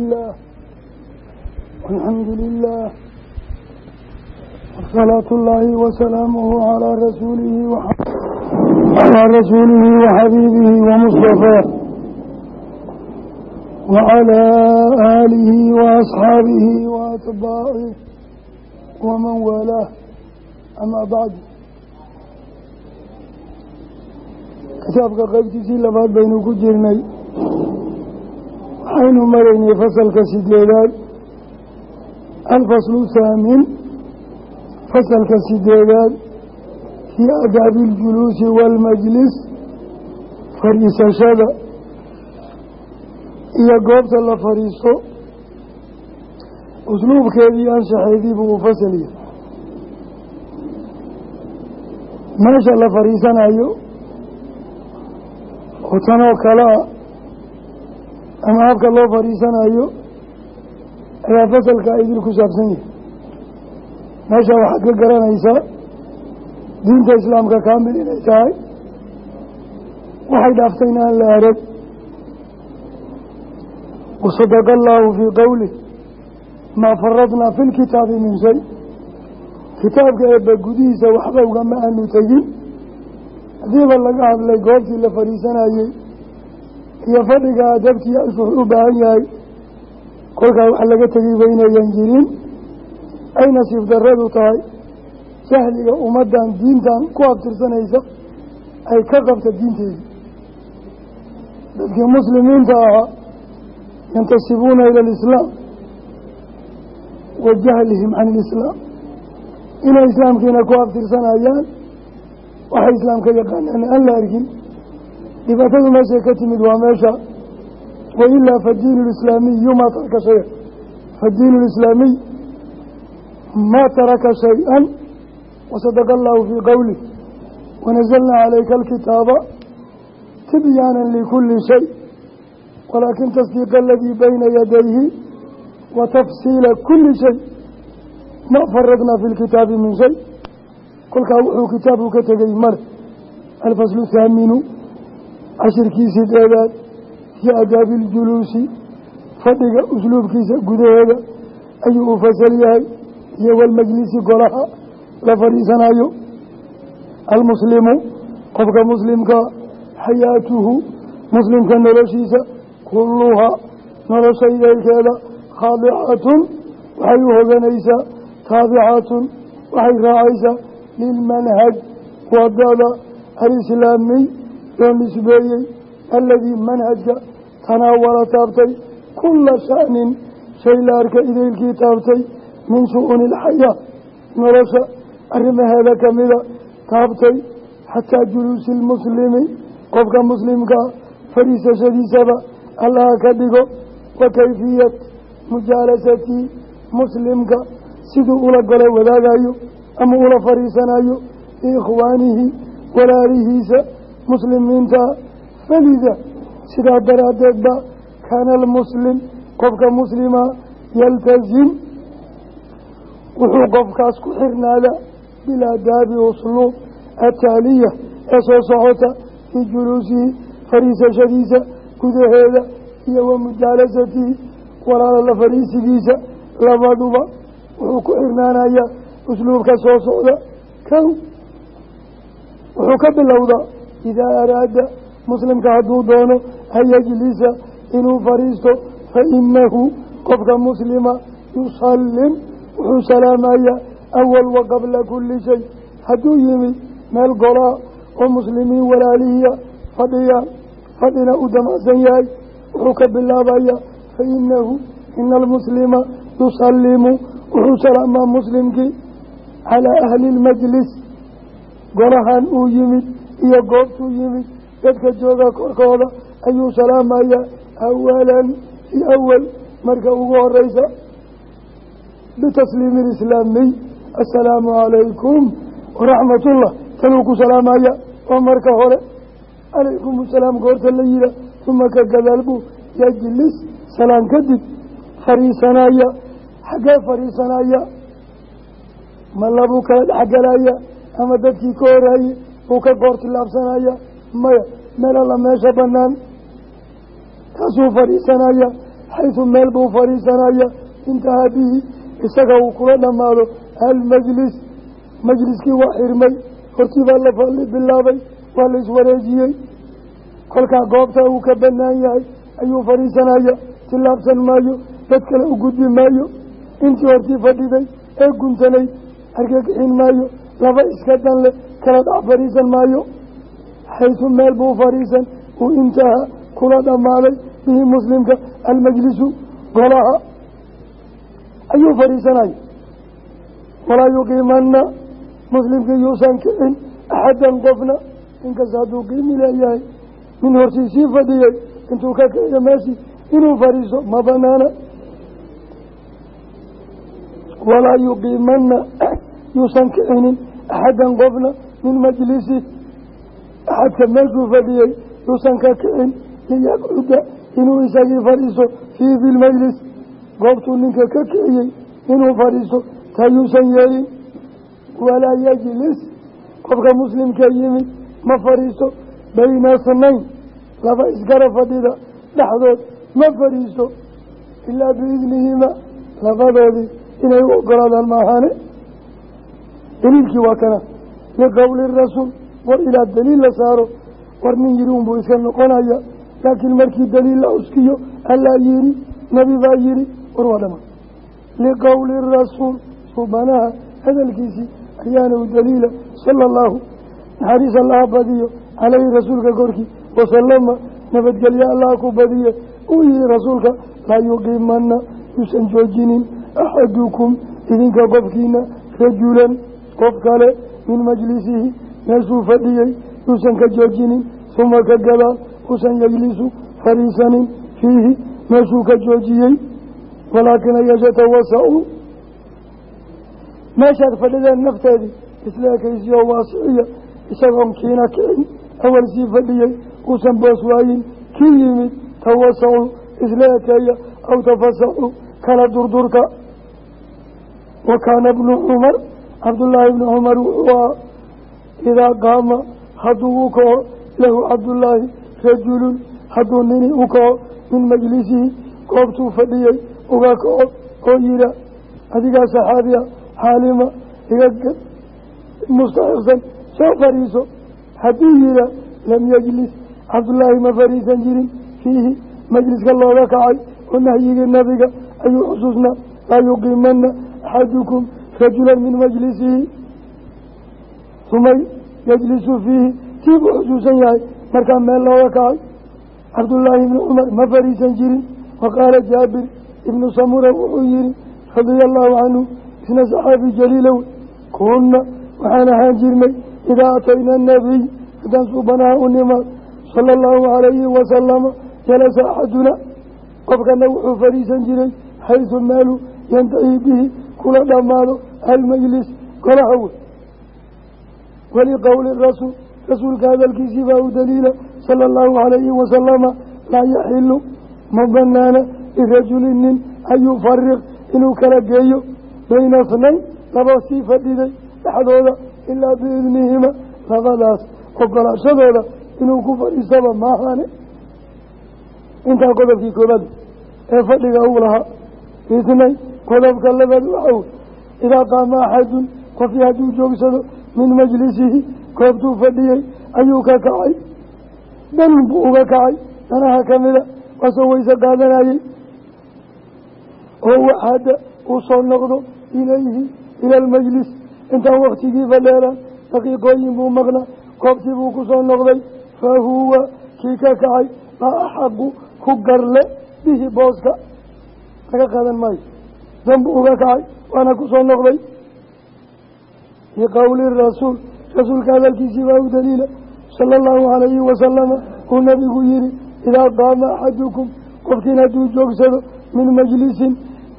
illaah alxamdu lilah salaatu ullaahi wasalaamuhu calaa rasuulihi calaa rasuulihi waxabiibihi wamustafaa wacalaa aalihi waasxaabihi waatbaacih waman waalaah amaa bacdu kitaabka qaybtiisii labaad baynu ku jirnay waxaynu maraynay fasalka sideedaad alfaslu thaamin fasalka sideedaad fii aadaabi iljuluusi waalmajlis fadhiisashada. Iyo goobta la fadhiisto usluubkeedii anshaxeediibuu u fasalya meesha la fadhiisanayo oo tanoo kalea ama habka loo fadhiisanayo ayaa fasalka idil ku saabsan yahay meesha waxaad ka garanaysaa diinta islaamka kaamil inay tahay. Waxay dhaaftayna aan la arag. Wasadaqa allaahu fii qowlih maa faradnaa fi lkitaabi min shay. Kitaabka eebba gudihiisa waxba ugama aanu tegin. Haddiiba laga hadlay goobtii la fadhiisanayey iyo fadhiga adabtii anshuux u baahan yahay. Kolkaa wax laga tegayba inayan jirin ay nasiib daradu tahay. Jahliga ummaddan diintan ku abtirsanaysa ay ka qabta diinteedii dadkii muslimiinta ahaa yantasibuuna ila alislaam wa jahlihim can ilislaam inay islaamkiina ku abtirsanayaan waxay islaamka yaqaanaan aan la arkin dhibaatadu meeshay ka timid waa meesha. Wailaa fadiinu lislaamiyu maa taraka shay-an fadiinu lislaamiy maa taraka shay-an. Wasadaqa allahu fii qowlih wanazalnaa calayka alkitaaba tibyaanan likulli shay. Walaakin tasdiiqa aladii bayna yadayhi wa tafsiila kulli shay. Ma faradnaa fi lkitaabi min shay. Kolkaa wuxuu kitaabku ka tegey male alfaslu thaaminu cashirkii sideedaad fii adaabi iljuluusi fadhiga usluubkiisa gudaheeda ayuu u fasal yahay iyo walmajlisi golaha la fadhiisanayo almuslimu qofka muslimka xayaatuhu muslimka noloshiisa kulluhaa nolosha ideylkeeda khaadicatun waxay u hoganaysaa taabicatun waxay raacaysaa lilmanhaj waddada alislaamiy loo nisbeeyey aladii manhajka tanaawala taabtay kula sha'nin shay la arka idaylkii taabtay min shu-uuni alxayaa nolosha arrimaheeda kamida taabtay xataa juluusi lmuslimi qofka muslimkaa fadhiisashadiisaba allaha ka dhigo wa kayfiyat mujaalasatii muslimka siduu ula galo wadaagayo ama ula fadhiisanayo biikhwaanihi walaalihiisa muslimiinta falida sidaa daraaddeed ba kaana almuslim qofka muslima yaltazim. Wuxuu qofkaas ku xirnaada bilaadaabi usluub ataaliya ee soo socota fii juluusihi fadhiisashadiisa gudaheeda iyo wa mujaalasatihi walaala la fadhiisigiisa labaduba wuxuu ku xirnaanayaa usluubka soo socda. Kow wuxuu ka bilowdaa idaa araada muslimka hadduu doono an yajlisa inuu fadhiisto fa inahu qofka muslima yusallim wuxuu salaamayaa awal wa qabla kulli shay hadduu yimid meel golaa oo muslimiin walaalihiya fadhiyaan fadhina u damacsan yahay wuxuu ka bilaabayaa fa inahu ina almuslima yusallimu wuxuu salaamaa muslimkii calaa ahli lmajlis golahan uu yimid iyo goobtuu yimid. Dadka jooga korkooda ayuu salaamayaa awalan fi awal. Marka ugu horeysa bitasliimi lislaamiy assalaamu calaykum waraxmatullah. Tanuu ku salaamaya oo marka hore calaykum asalaam goorta la yiha uma ka gadaal buu yajlis. Salaan kadib fadhiisanaya xaggee fadhiisanaya ma labuu kala dhexgelaya ama dadkii ka horaayey uu ka goortilaabsanaya maya meel alla meesha banaan kaasuu fadhiisanaya xaysu meel buu fadhiisanaya. Intahaa bihi isaga uu kula dhammaado almajlis majliskii waa xirmay hortii baa la bilaabay waa la iswareejiyey. Kolkaa goobta uu ka banaan yahay ayuu fadhiisanaya tillaabsan maayo dad kale u gudbi maayo. Intii hortii fadhiday ee guntanay argagixin maayo laba iska dan leh kala dhac fadhiisan maayo. Xaysu meel buu fadhiisan uu intaha kula dhammaaday bihi muslimka almajlisu golaha. Ayuu fadhiisanaya walaa yuqiimanna muslimkii yuusan kicin axadan qofna. Inkasta hadduu qiimi leeyahay min hortii sii fadhiyey intuu ka kiciyo meeshii inuu fadhiiso ma banaana walaa yuqiimanna yuusan kicinin axadan qofna min majlisi axadka meeshuu fadhiyey yuusan ka kicin liyaqcuda inuu isagii fadhiiso fii bilmajlis goobtuu ninka ka kiciyey inuu fadhiiso taa yuusan yeelin. Walaa yajlis qofka muslimka yimid ma fadhiiso bayna snayn laba isgara fadhida dhexdood ma fadhiiso. Ilaa biidnihima labadoodii inay u ogolaadaan maahaane. Daliilkii waa kana liqowli rasuul war ilaa daliil la saaro war nin yiri unbuu iska noqonaya laakiin markii daliil la uskiyo allaa yiri nebi baa yiri war waa dhama. Liqowli rasuul subanaha hadalkiisii ayaana u daliila sala allahu naxariis allaha badiyo caleyhi rasuulka korkii wasalama nabadgelye allaha ku badiye uu yihi rasuulka laa yuqiimana yuusan joojinin axadukum idinka qofkiina rajulan qof kale min majlisihi meeshuu fadhiyey yuusan ka joojinin uma ka gadaal uusan yejlisu fadhiisanin fiihi meeshuu ka joojiyey. Walaakina yatawasa-u. Meeshaad fadhideen nafteedii isla waasiciya isagoon kiina kicin awal sii fadhiyey uusan boos waayin kii yimid tawasacu isla ekeeya aw tafasaxu kala durdurka. Wa kaana bnu cumar cabdullaahi bni cumar wuxuu idaa qaama hadduu u kaco lahu cabdullaahi rajulun hadduu nini u kaco min majlisihi goobtuu fadhiyey uga kaco oo yidha adigaa saxaabiya xaalima iga mustaxiqsan soo fadhiiso hadduu yidha lam yajlis. Cabdullaahi ma fadhiisan jirin. Fiihi majliska looga kacay. Oo nahyigii nabiga ayuu xusuusnaa laa yuqiimana axadukum rajulan min majlisihi uma yajlisu fiihi tii buu xusuusan yahay markaa meel looga kacay cabdullaahi ibni cumar ma fadhiisan jirin wa qaala jaabir ibnu samura wuxuu yihi radia allahu canhu isna saxaabi jaliilow kunna waxaan ahaan jirnay idaa atayna anabiy haddaan suubanaha u nimaad sala allahu calayhi wasalama jalasa axaduna qofkana wuxuu fadhiisan jiray xaysu meelu yantahi bihi kula dhammaado almajlis golaha wey waliqowli rasuul rasuulka hadalkiisii baa u daliila sala allahu calayhi wasalama laa yaxilu ma banaana lirajulin nin an yufariq inuu kala geeyo bayna snayn laba sii fadhiday dhexdooda ilaa biidnihima labadaas ogolaashadooda inuu ku fadhiistaba maahane intaa qodobkii koobaad ee fadhiga uu lahaa isnay qodobka labaad waxaw idaa qaama axadun qofkii hadduu joogsado min majlisihi goobtuu fadhiyey ayuu ka kacay. Danun buu uga kacay danaha kamida waasoo weyse qaadanayey. Oo waxaada uu soo noqdo ilayhi ila almajlis. Intaan waktigiiba dheeraan daqiiqooyin buu maqnaa goobtii buu ku soo noqday. Fa huwa kii ka kacay maa axaqu ku garle bihi booska. Laga qaadan maayo danbu uga kacay waana ku soo noqday. Biqowli rasuul rasuulka hadalkiisii baa u daliila sala allahu calayhi wasalama uu nabigu yihi idaa qaama axadukum qofkiin hadduu joogsado min majlisin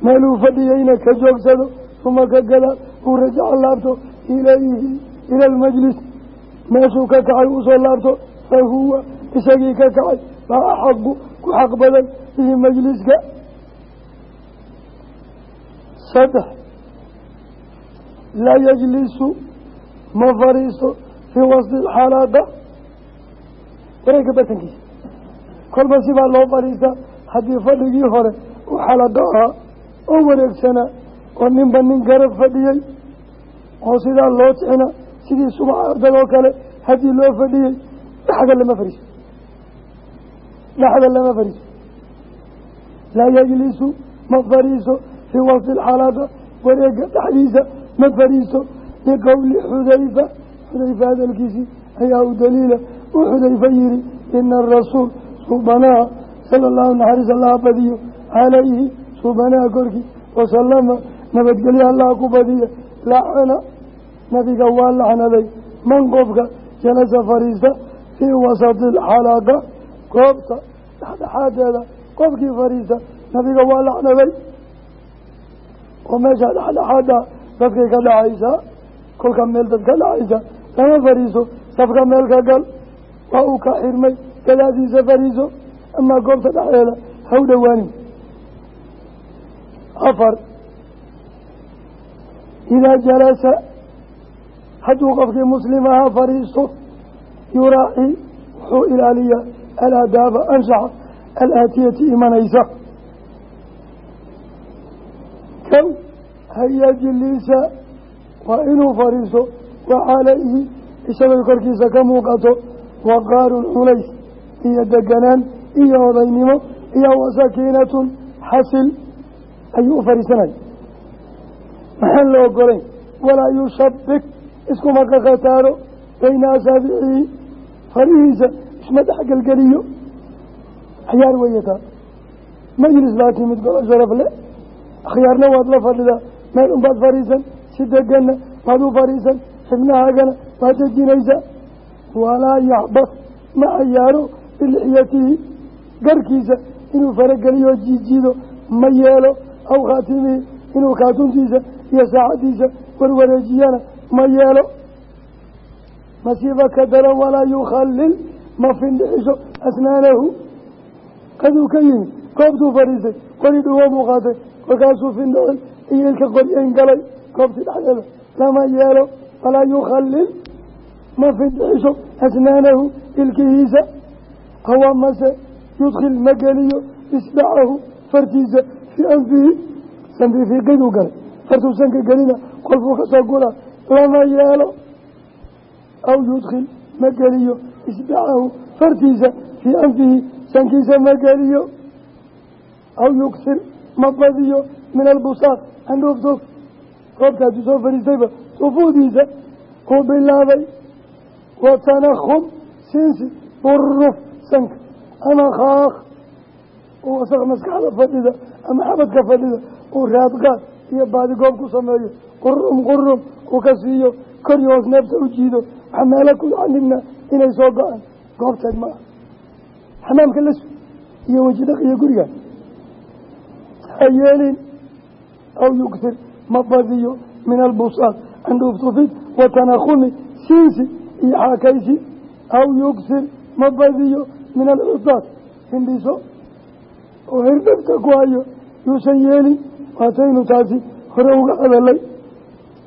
meeluu fadhiyeyna ka joogsado uma ka gadaal uu rajaco laabto ilayhi ila almajlis meeshuu ka kacay u soo laabto fa huwa isagii ka kacay baa axaqu ku xaq badan bihi majliska saddex laa yajlisu ma fadhiisto fii wasdi xalaaqa wareegka bartankiisa kolba sibaa loo fadhiistaa haddii fadhigii hore u xalaqa ahaa oo wareegsanaa oo ninba nin garab fadhiyey oo sidaa loo tixna sidii subax ardadoo kale haddii loo fadhiyey dhaxda lama fariiso dhaxda lama fariiso laa yajlisu ma fariiso fii wasfi alxalaqa wareega dhexdiisa ma fariiso liqowli xudayfa xudayfa hadalkiisii ayaa u daliila uu xudayfa yihi ina arasuul suubanaha sala allahu naxariis allaha badiyo calayhi suubanaha korkii wasalama nabadgelyo allaha ku badiya lacana nabiga waa lacnaday man qofka jalasa fariista fii wasati alxalaqa goobta dhexdhexaadeeda qofkii fariista nabiga waa lacnaday oo meesha dhexdhexaada dadkay ka dhacaysaa kolka meel dad ka dhacaysa lama fariiso safka meel ka gal waa uu ka xirmay gadaadiisa fariiso amaa goobta dhexdeeda haw dhowaanin afar idaa jalasa hadduu qofkii muslim ahaa fariisto yuraaci wuxuu ilaaliyaa alaadaaba anshaxa alaatiyati imanaysa kow hayajliisa waa inuu fariisto wa calayhi isagoo korkiisa ka muuqato waqaarun culays iyo deganaan iyo odaynimo iyo wasakiinatun xasil ayuu u fariisanaya maxaan la ogolayn walaa yushabik iskuma kakataaro bayna asaabicihi farihiisa isma dhexgelgeliyo axyaar weeyataa majlis baa timid golo sharaf akhyaarna waad la fadhidaa meel unbaad fadhiisan si deganna waad u fadhiisan xibnahaagana waad dejinaysaa walaa yaxbas ma cayaaro bilixyatihi garkiisa inuu farageliyo jiijiido ma yeelo. Aw khaatimihi inuu kaatuntiisa iyo saacadiisa warwareejiyana ma yeelo. Masiiba ka daran walaa yukhallil ma findhixiso asnaanahu. Kaduu ka yimid goobtuu fadhiistay qori dhuwo buu qaatay kolkaasuu findhicin iyo ilka qoryeyn galay goobtii dhexdeeda lama yeelo walaa yukhallil ma findhixiso asnaanahu ilkihiisa hawa mase yudkhil ma geliyo isbacahu fartiisa fii anfihi sanfi fiiqiduu galay fartuu sanka gelina qolfuu ka soo gula lama yeelo aw yudkhil ma geliyo isbacahu fartiisa fii anfihi sankiisa ma geliyo aw yuksir ma badiyo min albusaaq andhuuftuuf goobta hadduu soo fadhiistayba sufuudiisa uu bilaabay. Watanakhum siinsi buruf sanka ama khaaq uu wasaq maskaxda fadhida ama xabadka fadhida uu raadqaad iyo baadigoob ku sameeyo. Qurum qurum uu ka siiyo kor iyo hoos neefta u jiido. Waxaa meelo ku canibna inay soo go'aan. Goobteed ma ah xamaamka la iyo weji dhaq iyo guriga ha yeelin aw yugsir ma badiyo min albusaaq andhuuftufid watanakhumi siinsi iyo xaakaysi aw yugsir ma badiyo min alcudaad hindhiso oo hirdhabta ku hayo yuusan yeelin waataynu taasi hore uga hadalay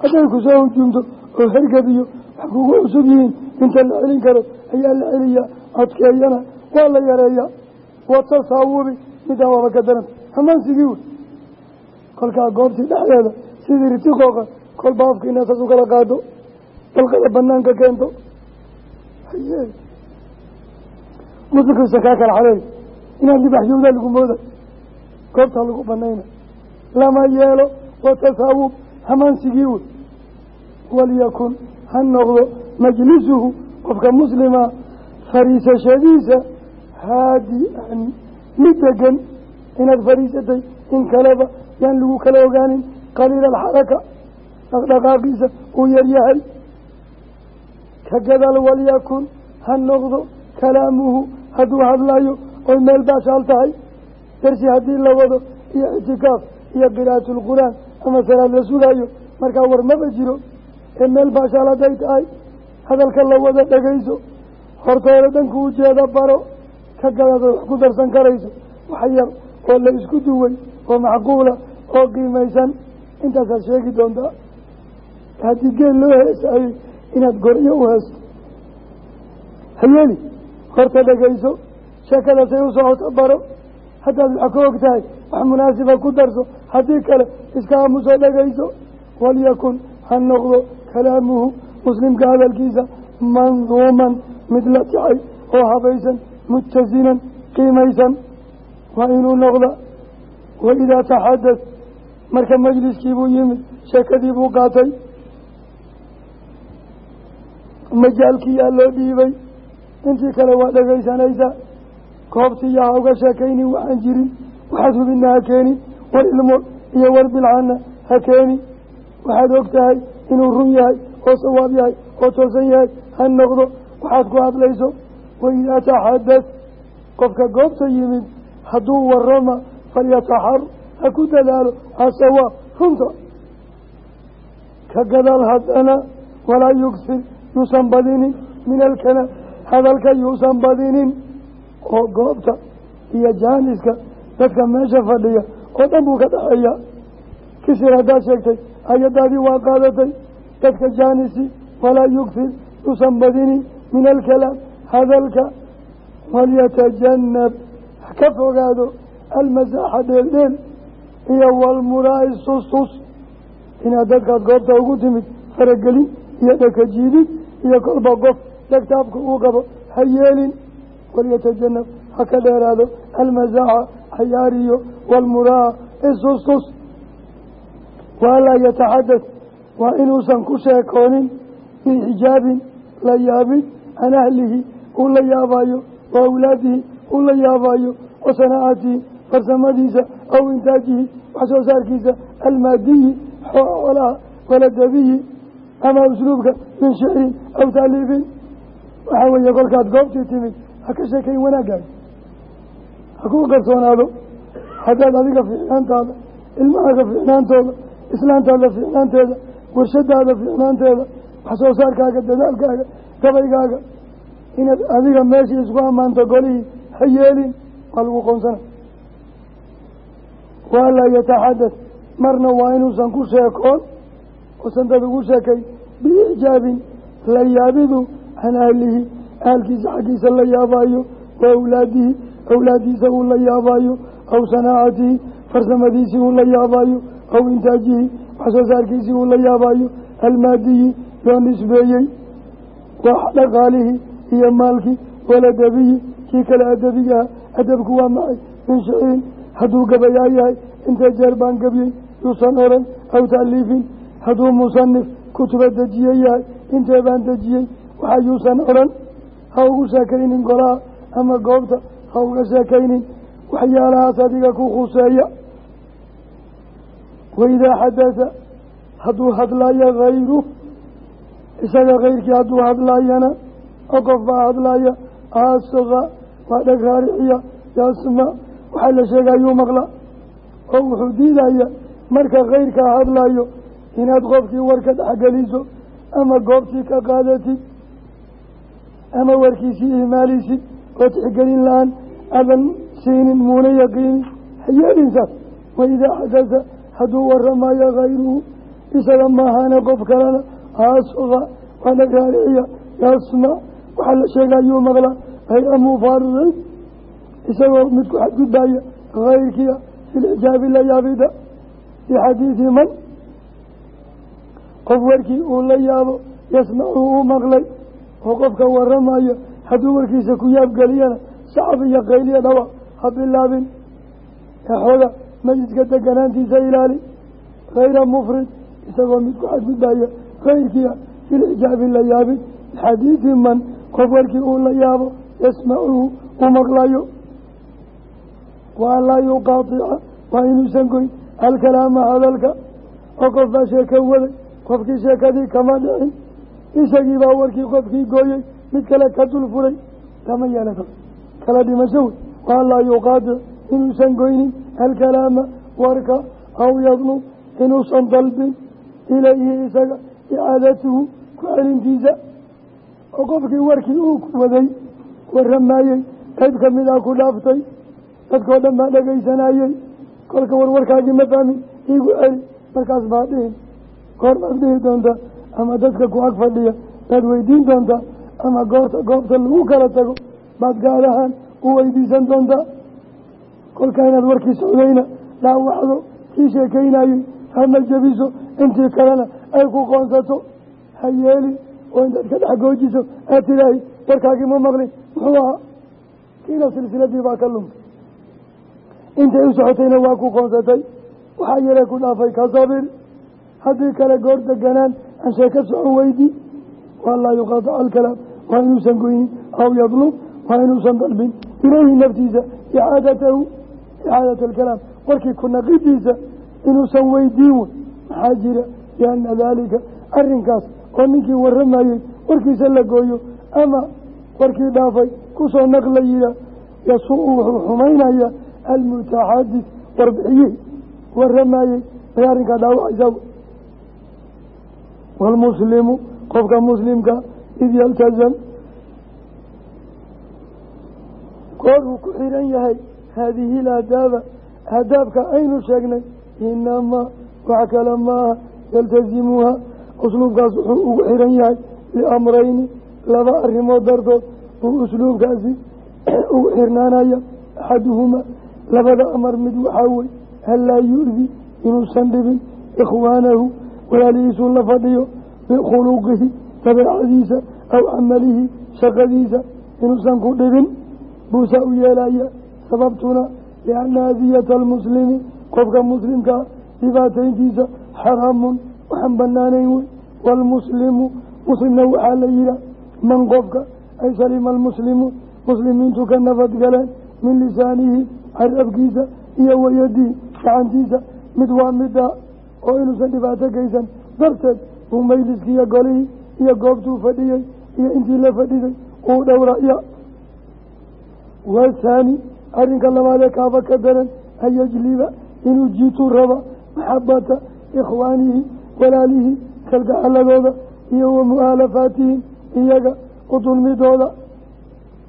hadday ku soo hujuumto oo hergabiyo wax kugu cusub yihiin inta la celin karo ayaa la celiyaa adkeeyana waa la yareeyaa watasaawubi midaan waaba ka daranta hamaansigii wey kolkaa goobtii dhexdeeda sidii ritiqooqa kolba afkiina saas u kala qaado dalqada banaanka keento. Haye. Muslimkiisa kaa kala xaleey inaad libaxyowdaa lagu mooda goobtaa lagu banayna lama yeelo watasaawub hamaansigii wey walyakun ha noqdo majlisuhu qofka muslima fariisashadiisa haadi-an mid degan inaad fariisatay in kaleba yaan lagu kala ogaanin. Qaliila alxaraka dhaqdhaqaaqiisa uu yaryahay ka gadaal walyakun ha noqdo kalaamuhu hadduu hadlayo oy meel baashaal tahay. Darsi haddii la wado iyo ictikaaf iyo qiraa'atulqur'aan ama salaad la sugaayo markaa war maba jiro. Ee meel baashaal hadday tahay hadalka la wada dhagayso hortooda dhanku ujeeda baro ka gadaad wax ku darsan karayso wax yar oo la isku duway oo macquula oo qiimaysan. Intaasaad sheegi doontaa haddii geel loo heesayey inaad goryo u heesto hayeeli horta dhagayso sheekadaasay u socota baro. Haddaad wax ka og tahay wax munaasiba ku darso. Haddii kale iska aamusoo dhegayso walyakun ha noqdo kalaamuhu muslimka hadalkiisa manduuman mid la ticay oo habaysan mutasinan qiimaysan waa inuu noqda waidaa taxadad marka majliskiibuu yimid sheekadii buu qaatay. Majaalkiyaa loo dhiibay. Intii kale waa dhegaysanaysaa goobtiiya ha uga sheekaynin waxaan jirin waxaad hubina ha keeni war ilmo iyo war bilcana ha keeni waxaad og tahay inuu run yahay oo sawaab yahay oo toosan yahay ha noqdo. Waxaad ku hadlayso waidaa taxadad qofka goobta yimid hadduu warama falyataxar ha ku dadaalo asawaab runta ka gadaal haddana walaa yugsir yuusan badinin min alkalaam hadalka yuusan badinin. Oo goobta iyo jaaniska dadka meesha fadhiya oo dhan buu ka dhaxeeyaa kisir haddaad sheegtay ayadaadii waa qaadatay. Dadka jaanisi walaa yugsir yuusan badinin min alkalaam hadalka walyatajanab ha ka fogaado almasaaxa dheeldheel iyo walmuraa'i sustus inaad dadkaad goobta ugu timid faragelin iyo dhakajiidid iyo kolba qof dagtaabka uu qabo ha yeelin. Walyatajanab ha ka dheeraado almasaaxa cayaariyo walmuraa isustus waalaa yataxadad waa inuusan ku sheekoonin bixijaabin la yaabin can ahlihi uu la yaabayo wa awlaadihi uu la yaabayo wa sanaacatihi farsamadiisa aw intaajihi wax soo saarkiisa almaadiyi xoolaha waladabiyi ama usluubka min shicrin aw taaliifin waxaa weeye kolkaad goobtii timid ha ka sheekayn wanaagaaga ha kuu qarsoonaado. Haddaad adiga fiicnaantaada ilmahaaga fiicnaantooda islaantaada fiicnaanteeda warshadaada fiicnaanteeda wax soo saarkaaga dadaalkaaga gabaygaaga inaad adiga meeshii isku ammaanto golihii ha yeelin waa lagu qoonsana. Waalaa yataxadad marna waa inuusan ku sheekoon uusan dad ugu sheekay biijaabin la yaabidu can ahlihi ahalkiisa xaggiisa la yaabaayo wa awlaadihi awlaadiisa uu la yaabaayo aw sanaacatihi farsamadiisii uu la yaabaayo aw intaajihi wax soo saarkiisii uu la yaabaayo almaadiyi loo nisbeeyey wax dhaqaalihii iyo maalkii waladabiyi kii kale adabigaha adabku waa maxay? Min shicirin hadduu gabayaa yahay intee jeer baan gebiyey yuusan oran aw taaliifin. Hadduu musanif kutuba dejiye yahay intee baan dejiyey waxa yuusan odhan ha ugu sheekaynin golaha ama goobta ha uga sheekaynin. Waxyaalahaas adiga ku khuseeya. Waidaa xadasa hadduu hadlaayo hayru isaga kayrkii hadduu hadlaayana oo qof baa hadlaaya aasqa waa dheg raarixiya yasma waxaa la sheegayuu maqla oo wuxuu diidaya marka kayrkaa hadlaayo inaad qofkii warka dhexgeliso ama goobtii ka qaadatid ama warkiisii ihmaalisid oo tixgelin la'aan adan siinin muuna yaqiinin hayeelinsaas waidaa xadasa hadduu waramayo hayruhu isaga maahane qof kalena aasqa waa dheg raarixiya yasma waxaa la sheegayuu maqla hayra mufarid isagoo mid ku xadgudbaya kayrkiia filxijaabi la yaabida bixadiidi man. Qof warkii uu la yaabo yasmacu uu maqlay oo qofka waramayo hadduu warkiisa ku yaabgeliyana sacab iyo qayliya dhawa ha bilaabin. Exooga majliska deganaantiisa ilaali hayra mufrid isagoo mid ku xadgudbaya kayrkiia filxijaabi la yaabid bixadiidi man. Qof warkii uu la yaabo yasmacuhu uu maqlayo waa laa yuqaatica waa inuusan goyn. Alkalaama hadalka oo qof baa sheeko waday qofkii sheekadii kama dhicin isagii baa warkii qofkii gooyey mid kale ka dul furay kama yeela kala dhimasho wey. Waa laa yuqaatic inuusan goynin. Alkalaama warka aw yadlub inuusan dalbin. Ilayhi isaga icaadatuhu ku celintiisa oo qofkii warkii uu waday waramaayey qayb ka mid ah ku dhaaftay dadkao dhan baa dhegaysanayey kolka warwarkaagii ma fahmin iigu celi markaas baad dhihin. Goor baad dhihi doontaa ama dadka ku ag fadhiya baad weydiin doontaa ama goorta goobta lagu kala tago baad gaar ahaan u weydiisan doontaa kolkaa inaad warkii socdayna dhaawacdo kii sheekaynayey hama jebiso intii kalena ay ku qoonsato. Ha yeeli oo intaad ka dhex goojiso aad tidaahi warkaagii ma maqlin muxuu ahaa kiina silsiladii baa ka lumtay. Intay u socotayna waa ku qoonsatay. Waxaa yare ku dhaafay ka sabir haddii kale goor deganaan aan sheeka socon weydi waa laa yuqaataca alkalaam waa inuusan goynin aw yadlub waa inuusan dalbin. Ilayhi naftiisa icaadatahu icaadat alkalaam. Warkii ku naqidiisa inuusan weydiin wey maxaa jira? Lianna daalika arrinkaas oo ninkii warramayey warkiisa la gooyo ama warkii dhaafay ku soo naq la yihaa yasuu wuxuu xumaynaya almutaxadis warbixiyey warramayey bay arrinkaa dhaawacaysa waalmuslimu qofka muslimka id yaltazam. Goor uu ku xiran yahay haadihi ilaadaaba aadaabka aynu sheegnay inamaa wax kale maaha yaltazimuuha. Usluubkaas wuxuu ugu xiran yahay liamrayni laba arrimood dartood uu usluubkaasi ugu xirnaanaya axaduhumaa labada amar mid waxaa wey anlaa yu-di inuusan dhibin ikhwaanahu walaalihiisuu la fadhiyo bikhuluqihi dabeecadiisa aw camalihi shaqadiisa inuusan ku dhibin. Buusaa u yeelaya sababtuna lianna adiyata almuslimi qofka muslimkaa dhibaatayntiisa xaraamun waxaan banaanayn wey waalmuslimu muslimna waxaa la yihaa man qofka ay salima almuslimuun muslimiintu ka nabadgaleen min lisaanihi carabkiisa iyo wayadihi gacantiisa mid waa mida oo inuusan dhibaato geysan darteed uu mayliskii iyo golihii iyo goobtuu fadhiyey iyo intii la fadhiday uu dhowraya wahaani arrinka labaadee kaaba ka daran an yajliba inuu jiituu raba maxabata ikhwaanihi walaalihii kalgacaladooda iyo wa mu'aalafaatihim iyaga u dulmidooda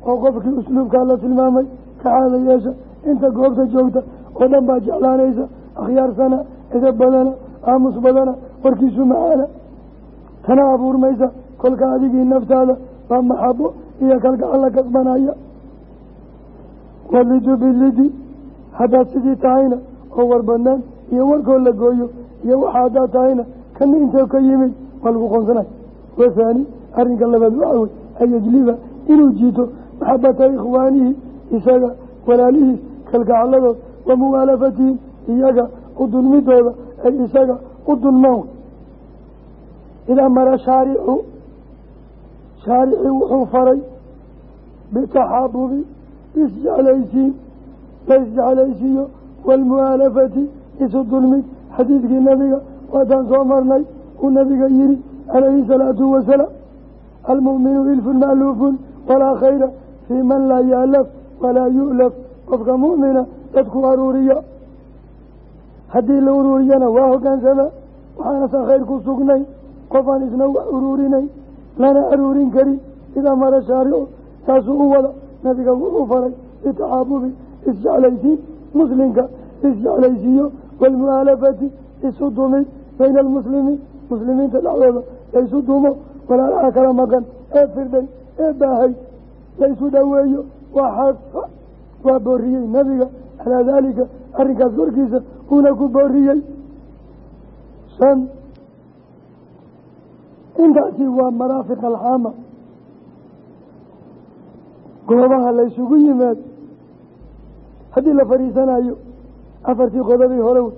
oo qofkii usluubkaa la tilmaamay kacaada yeesha inta goobta joogta oo dhan baa jeclaanaysa akhyaarsana edab badana aamus badana warkiisu macaana. Tana abuurmaysa kolka adigii naftaada baa maxabo iyo kalgacal la kasbanaya. Walidu bilidi haddaad sidii tahayna oo war badnaan iyo warkoo la gooyo iyo waxa haddaad tahayna kana intoo ka yimid waa lagu qoonsanay wathaani arrinka labaad waxaa wey an yajliba inuu jiito maxabata ikhwaanihi isaga walaalihiis kalgacaladood wa muwaalafatihim iyaga u dulmidooda ay isaga u dulmaan idaa mara shaaricu shaaricii wuxuu faray bitaxaabubi isjeclaysiin la isjeclaysiiyo waalmu'aalafati isu dulmid xadiidkii nabiga waataan soo marnay uu nabiga yihi calayhi salaatu wasalaam almu'minu ilfun ma'luufun walaa khayra fii man laa yaalaf walaa yu'laf qofka mu'mina dadku aruuriya haddii la uruuriyana waa hogaansama waxaanasan khayr ku sugnay qofaan isna uruurinayn lana aruurin karin idaa mara shaaricu saasuu u wada nabiga wuxuu faray bitacaabubi isjeclaysiin muslimka isjeclaysiiyo waalmu'aalafati isu dumid bayna almuslimiin muslimiinta dhexdooda laysu dumo walaalaha kala maqan ee firdhay ee baahay laysu dhoweeyo waa xafa waa booriyey nabiga calaa daalika arrinkaas korkiisa uuna ku booriyey shan intaasi waa maraafiq alcaama goobaha laysugu yimaad haddii la fadhiisanayo afartii qodobii hore wey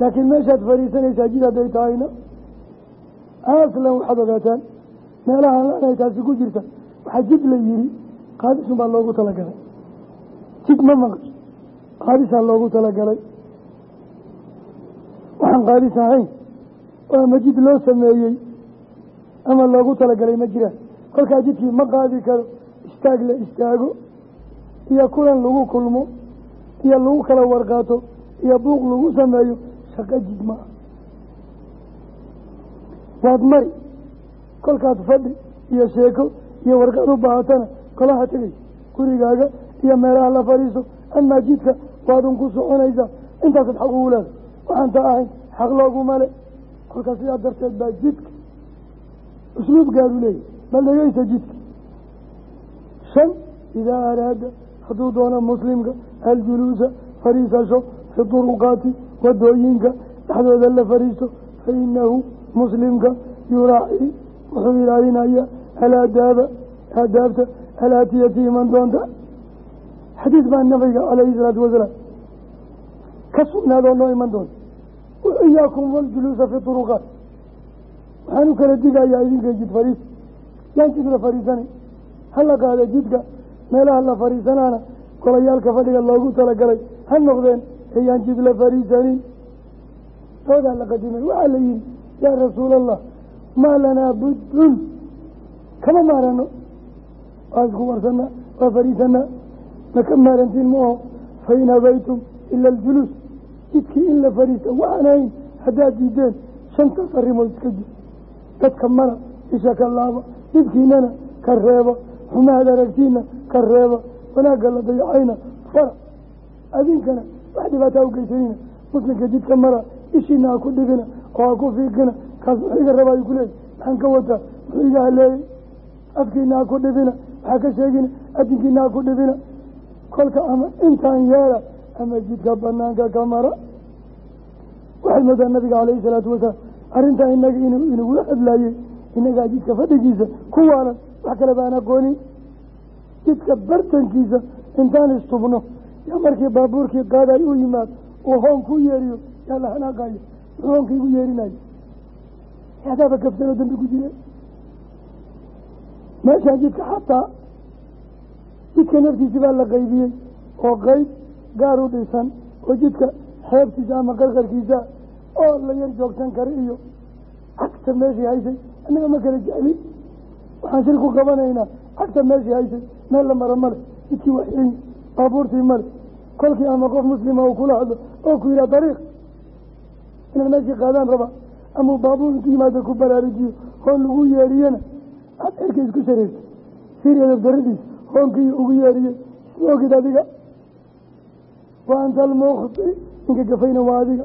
laakiin meeshaad fadhiisanaysaa jid hadday tahayna aslan waxaad ogaataan meelahan laanay taasi ku jirta waxaa jid la yihi qaadisun baa loogu talagalay. Jid ma maqasho qaadisaa loogu talagalay. Waxaan qaadis ahayn oo ama jid loo sameeyey ama loogu talagalay ma jiraan. Kolkaa jidkii ma qaadi karo istaag la istaago iyo kulan lagu kulmo iyo lagu kala warqaato iyo buuq lagu sameeyo shaqo jid ma ah waad mari kolkaad fadhi iyo sheeko iyo warqaad u baahatana kolaha tegay gurigaaga iyo meelaha la fadhiiso. Amaa jidka waadun ku soconaysaa intaasaad xaq ugu leeda waxaan ta ahayn xaq looguma le kolkaas sidaa darteed baa jidka usluub gaaru leeyahy bal dhegeysa jidka? Shan idaa araada hadduu doono muslimka aljuluusa fariisasho fi duruqaati waddooyinka dhexdooda la fariisto fa inahu muslimka yuraaci wuxuu ilaalinaya alaadaaba aadaabta alaatiyati iman doonta. Xadiis baa nabiga calayhi salaatu wasalaam ka sugnaadoo noo iman doonta. Iyaakum waljuluusa fi duruqaat waxaan u kala digayaa idinka jid fariis. Yaan jid la fariisanay hala qaada jidka meelaha la fariisanaana golayaalka fadhiga loogu talagalay ha noqdeen ayaan jid la fariisanin toodaa la qadimay waxaa la yihi yaa rasuula allah maa lanaa buddun. Kama maarano. Waa isku warsanaa waa fariisanaa maka maarantiin ma aho fa in habaytum ila aljuluus jidkii in la fariista waxaan hayn haddaad diideen shantaas arrimood iska jir. Dadka mana isha ka laaba dhibkiinana ka reeba xumaad aragtiina ka reeba wanaagga la dayacayna fara. Adinkana wax dhibaataa u geysanina. Muslimka jidka mara ishiina ha ku dhibina oo ha ku fiiqina kaas wuxuu iga rabaayu kuleeyay maxaan ka wataa wuxuu iga haleeyey afkiina ku dhibina waxaa ka sheegina adinkiina ha ku dhibina kolka ama intaan yeela ama jidka banaanka ka mara. Waxay moodaa nabiga calayhi salaatu wasalaam arrintaa inaga inuu inagula hadlaayey inagaa jidka fadhigiisa ku waalan wax kale baan aqoonin jidka bartankiisa intaan istubno yaa markii baabuurkii qaaday u yimaad uu hoon ku yeeriyo yaa la hanaaqayo muxuu hoonka igu yeerinayo hadaaba gafsanoo dambi ku jire. Meeshaan jidka xataa jidka naftiisi baa la qaybiyey oo qeyb gaar u dhisan oo jidka xeebtiisa ama qarqarkiisa oo la yar joogsan kara iyo cagta meeshii haysay. Annaga ma kala jeclin waxaan shir ku qabanaynaa. Cagta meeshii haysay. Meel la maro male jidkii waa xiran baabuurtii male kolkii ama qof muslima uu kula hadlo oo ku yidhaha dariiq. Inaad meeshii qaadaan raba ama baabuur intu yimaado ku baraarujiyo hoon lagu yeeriyana aad xilka isku shareertay siriyadab daradiis hoonkii ugu yeeriyey. Isma ogid adiga. Wa anta almukhti ninka gafayna waa adiga.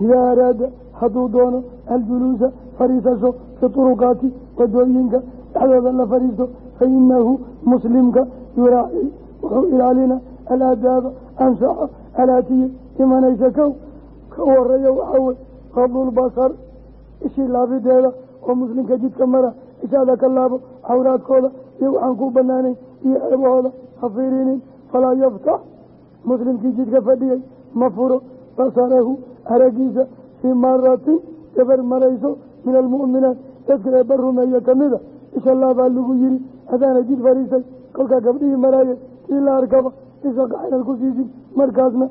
Idaa araada hadduu doono aljuluusa fariisasho fi turuqaati waddooyinka dhexdooda la fariisto fa inahu muslimka yuraaci. Wuxuu ilaalina alaadaaba anshaxa alaatiye imanaysa kow. Ka horreeya waxaa wey qadulbasar ishii laabideeda oo muslimka jidka mara ishaada ka laabo cawraadkooda iyo waxaan ku banaanayn iyo ceebahooda ha fiirinin. Falaa yaftax muslimkii jidka fadhiyey ma furo basarahu aragiisa fii maratin gabar marayso min almu'minaat dadka eebba rumeeye kamida isha laabaa lagu yiri adaana jid fariisay kolkaa gabdhihii maraayay kii la arkaba isha qaxinad ku siisid markaasna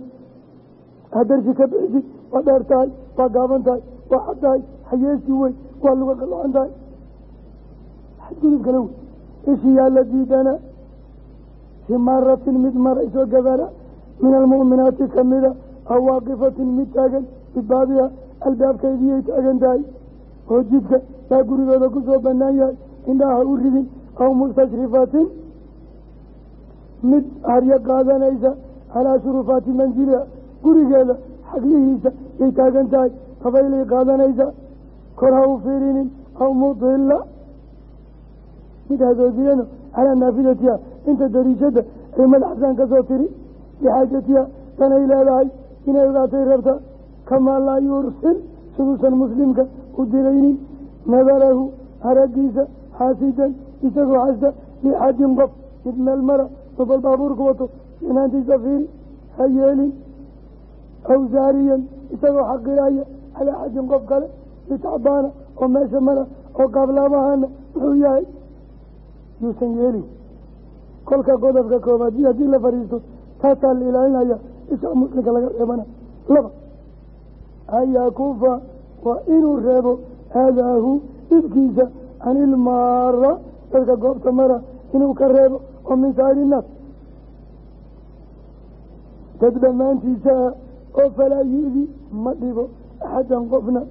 hadarsi ka bixisid waa dheer tahay waa gaaban tahay waa xad tahay hayeesii wey waa luga qaloocan tahay. Xadgudub kale wey ishii yaa la diidana. Maratin mid marayso gabara min almu'minaati kamida aw waaqifatin mid taagan bibaabiha albaabkeediiyay taagan tahay. Oo jidka yaa gurigooda ku soo banaan yahay. Indhaha u ridin aw mustashrifatin mid haryo qaadanaysa calaa shurufaati manziliha gurigeeda xaglihiisa yay taagan tahay qabaylay qaadanaysa kor ha u fiirinin aw mudila mid hadoodiyano calaa naafidatiha inta dariishada ay madaxsaan ka soo tiri lixaajatiha tanay leedahay inay ogaatay rabta kamaa laa yursil siduusan muslimka u diraynin. Nadarahu aragiisa xaasidan isagoo xasta liixadin qof mid meel mara sobal baabuurku wato inaantiisa fiiri ha yeelin aw zaariyan isagoo xaqiraya calaa axadin qof kale bitacbaana oo meesha mara oo qaablaabahana wuxuu yahay yuusan yeelin. Kolka qodobka koobaad haddii la fadhiisto taasaa la ilaalinaya isha muslimka laga reebana. Laba an yakufa waa inuu reebo aadaahu dhibkiisa can ilmaara dadka goobta mara inuu ka reebo oo min saari naas. Dad dhammaantiisa oo falaa yu-di ma dhibo axadan qofna.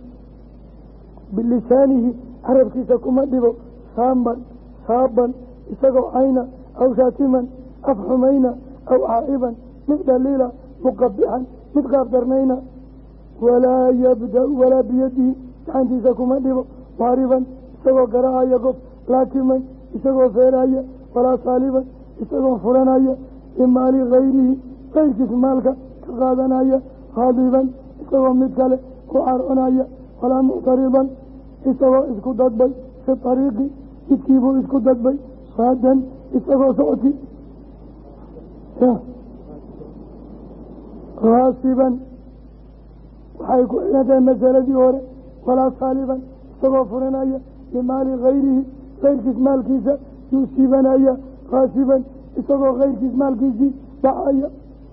Bilisaanihi carabkiisa kuma dhibo. Saamban saaban isagoo cayna aw shaatiman af xumayna aw caaciban mid dhaliila muqabixan mid qaabdarnayna walaa yabda-u walaa biyadihi gacantiisa kuma dhibo. Waariban isagoo garaacaya qof laatiman isagoo feeraya walaa saaliban isagoo furanaya bimaali hayrihi kayrkiis maalka ka qaadanaya haadiban isagoo mid kale u carconaya walaa muctaridan isagoo isku dadbay fi ariiqi jidkiibuu isku dadbay saadan isagoo socodkii raasiban waxay ku xihantahay masaladii hore walaa saaliban isagoo furanaya limaali hayrihi kayrkiis maalkiisa yuu siibanaya raasiban isagoo kayrkiis maalkiisii dhacaya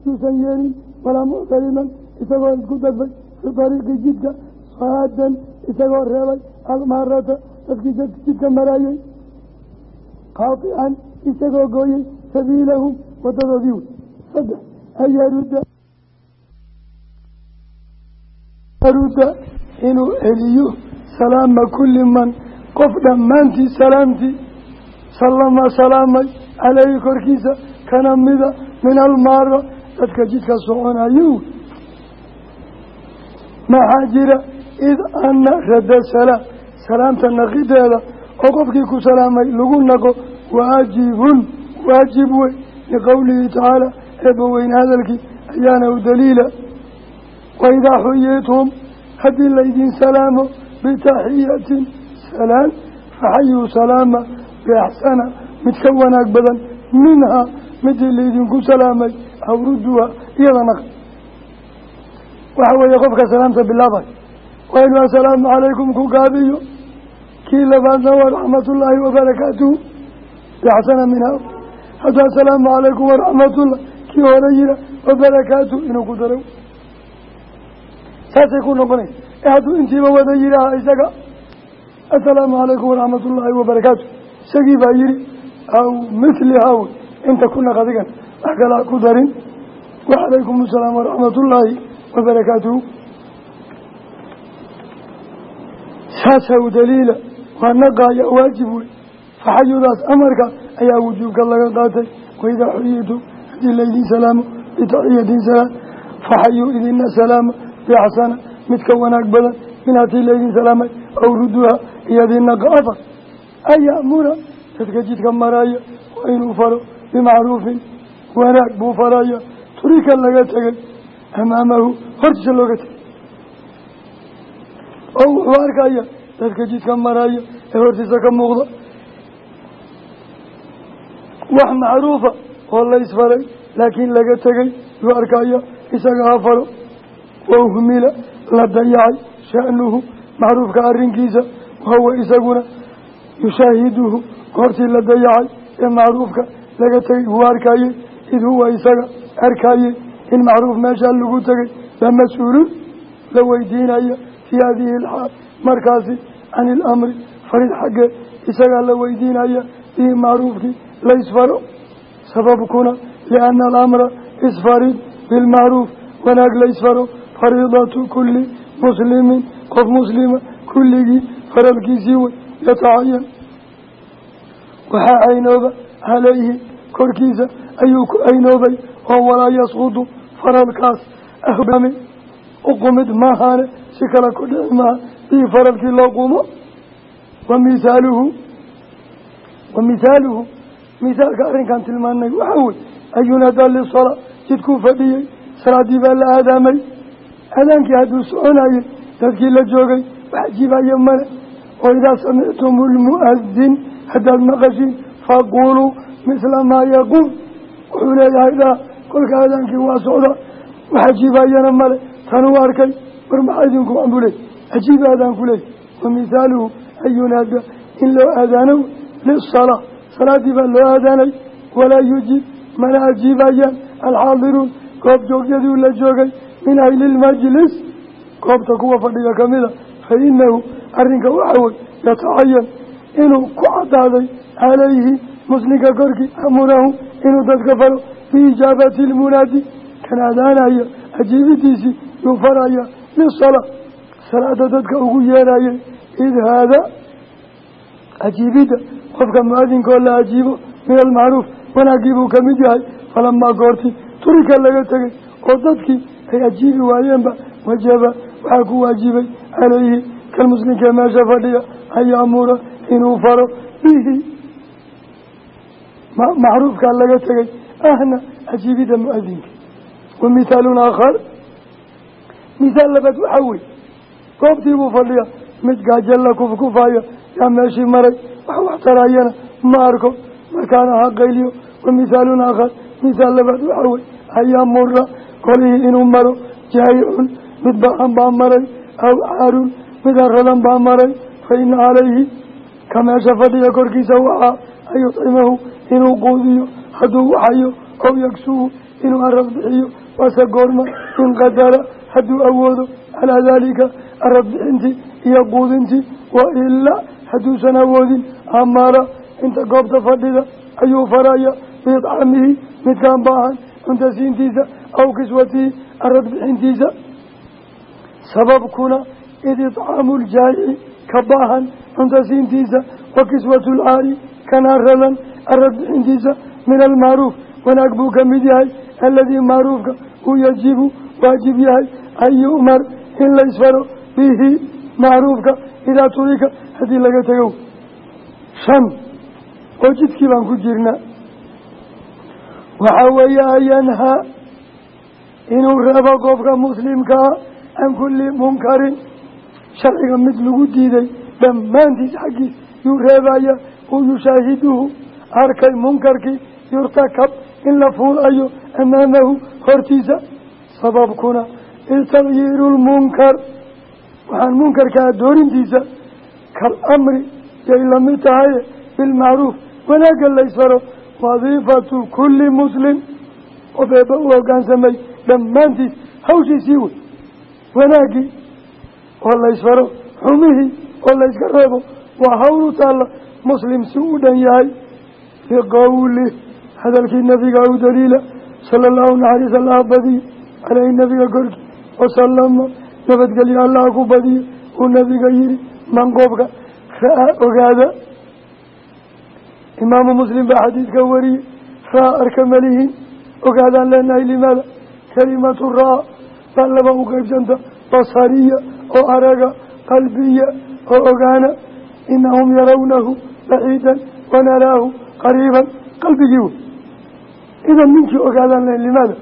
yuusan yeelin walaa muctaridan isagoo isku dadbay fi ariiqi jidka saadan isagoo reebay almaarata dadkii jidka maraayey qaatican isagoo gooyey sabiilahum wadadoodii wey saddex ayaruda yaruda inuu celiyo salaama kulli man qof dhammaantii salaamtii. Sallama salaamay caleyhi korkiisa kana mida min almaara dadka jidka soconayo maxaa jira? Id ana radda salaam salaamta naqideeda oo qofkii ku salaamay lagu naqo waajibun waajib wey liqowlihi tacaala eebbaweyne hadalkii ayaana u daliila. Waidaa xuyitum haddii laydin salaamo bitaxiyatin salaan faxayuu salaama biaxsana mid ka wanaag badan minhaa midii laydinku salaamay aw ruduha iyada naq waxa weeye qofka salaamta bilaabay. Waa inuu assalaamu calaykum ku gaabiyo kii labaadna waa raxmatullaahi wabarakaatuhu biaxsana minhaa hadduu assalaamu calaykum waraxmatullah kii hore yira wabarakaatuhu inuu ku daro saasay ku noqonaysa ee hadduu intiiba wada yidhaaha isaga assalaamu calaykum waraxmatullaahi wabarakaatu isagii baa yihi aw mithlihaa wey. Inta ku naq adigan wax kalaa ku darin. Wacalaykum assalaam waraxmatullaahi wabarakaatuhu saasaa u daliila waa naqaaya waajib wey faxayudaas amarka ayaa wujuubka laga qaatay. Waidaa xuyitum haddii laydin salaamo bitaxiyatin salaam. Faxayuu idina salaama biaxsana mid ka wanaag badan min hatii laydin salaamay aw ruduha iyadinaqa afar an ya'mura dadka jidka maraya inuu faro bimacruufin wanaag buu faraya turika laga tegay. Amaamahu hortiisa looga tegay. Oo wuxuu arkaya dadka jidka maraya ee hortiisa ka muuqda wax macruufa oo la isfaray laakiin laga tegay yuu arkaya isaga ha faro. Wahumila la dayacay sha'nuhu macruufka arrinkiisa wahuwa isaguna yushaahiduhu goortii la dayacay ee macruufka laga tegay wuu arkayey id huwa isaga arkayey in macruuf meeshaa lagu tegay la mas'uulun la weydiinaya fii hadihi alxaal markaasi can ilamri farid xaggee isagaa la weydiinaya bihi macruufkii la isfaro. Sababkuna liana alamra isfarid bilmacruuf wanaag la isfaro. Fariidatu kulli muslimin qof muslima kulligii faralkiisii wey yatacayan waxaa caynooba calayhi korkiisa ayuu ku caynoobay oo walaa yasqudu faralkaas. Ahmi uqumid maahaane si kale ku dhici maaha. Bii faralkii loo qumo? Wa mithaaluhu wa mithaaluhu mithaalka arrinkan tilmaanay waxaa wey ayunadaa lisalaa jidkuu fadhiyey salaadii baa la aadaamay. Adaankii hadduu soconayey dadkii la joogay wax jibayo male. Oo idaa samictum lmu'adin haddaad maqashiin faquuluu misla maa yaquul wuxuu leeyahay dhaa kolka adaankii waa socda. Wax ajiibayana male tanuu arkay war maxaa idinku ambuley ajiib aadaan ku leey wa mithaaluhu an yunaada in loo aadaano lisalaa salaadii baa loo aadaanay walaa yujiib mana ajiibayaan. Alxaadiruun goob joogyadii la joogay min ahli lmajlis. Goobta kuwa fadhiga kamida fa inahu arrinka waxa wey yatacayan inuu ku cadaaday calayhi muslimka korkii amurahu inuu dadka faro biijaabati lmunaadi kan aadaanaya ajiibidiisii yuu faraya lisalaa salaada dadka ugu yeerayay id haada ajiibidda qofka mu'adinkoo la ajiibo min almacruuf wanaaggii buu ka mid yahay. Falamaa goortii turika laga tegay oo dadkii ay ajiibi waayeenba wajaba waxaa ku waajibay calayhi kan muslimkee meesha fadhiya an yaamura inuu faro bihi macruufkaa laga tegay. Ahna ajiibidda mu'adinka. Wa mithaalun aakhar. Mithaal labaad waxaa wey goobtii buu fadhiya. Mid gaajo la kufkufaya yaa meeshii maray. Wax wax tarayana ma arko. Markaana ha qayliyo. Wa mithaalun aakhar. Mithaal labaad waxaa wey ayamura kolihii inuu maro. Jaayicun. Mid baahan baa maray. Aw caarun. Mid aradan baa maray. Fa calayhi ka fadhiya korkiisa waxaa an yudcimahu inuu quudiyo hadduu waxayo aw yagsuhu inuu arad bixiyo waase goorma in qadara hadduu awoodo calaa daalika arad bixintii iyo quudintii wa ilaa hadduusan awoodin amara inta goobta fadhida ayuu faraya biidcaamihi midkaan baahan cunta siintiisa aw kiswatihi arad bixintiisa. Sababkuna id idcaamu ljaayici ka baahan cunta wa kiswatu lcaari kan aradan arad bixintiisa min almacruuf. Wanaag buu ka mid yahay aladii macruufka uu yajibu waajib yahay an yu'mar in la isfaro bihi macruufka idaa turika haddii laga tego shan oo jidkii baan ku jirnaa. Waxaa weeye an yanhaa inuu reebo qofka muslimkaa can kulli munkarin. Sharciga mid lagu diiday dhammaantiis xaggiis yuu reebaya uu yushaahiduhu arkay munkarkii yurtakab in la fuulayo amaamahu hortiisa sababkuna itagyiiru lmunkar waxaan munkarkaa doorintiisa kal amri yay la mid tahay bilmacruuf wanaagga laysfaro wadiifatu kulli muslim. Qof eeba u hoggaansamay dhammaantiis hawshiisii wey wanaaggii oo laysfaro xumihii oo layska reebo waa hawl u taalla muslim si u dhan yahay biqowlih hadalkii nabiga u daliila sala allahu naxariis allaha badiyo caleyhi nabiga korkii wasalama nabadgelyo allaha ku badiyo uu nabiga yihi man qofka ra'a ogaada. Imaamu muslim baa xadiidka wariyey raa arka malihiin ogaadaan leenahay limaada? Kalimatu raa baa laba u qeybsanta basariya oo araga qalbiya oo ogaana inahum yarawnahu baciidan wanaraahu qariiban qalbigii wey idan ninkii ogaadaan leen limaada?